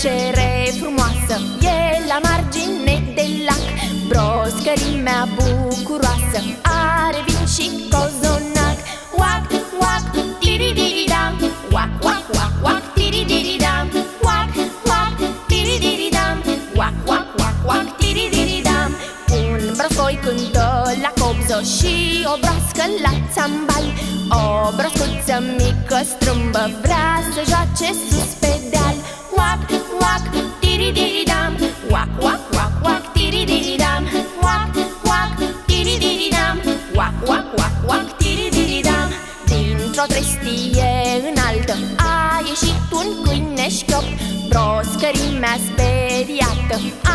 Cere frumoasă. E la margine del lac Broscărimea bucuroasă. Are vin și cozonac. Oac, oac, tiri-diri-da Oac, oac, oac, oac, tiri-diri-da Oac, oac, tiri-diri-da Oac, oac, oac, oac, tiri-diri-da Un broscoi cântă la cobză Și o broască la țambal. O broscuță mică strâmbă Vrea să joace sus dintr-o trestie înaltă. A ieșit un câine șchiop Broscărimea speriată.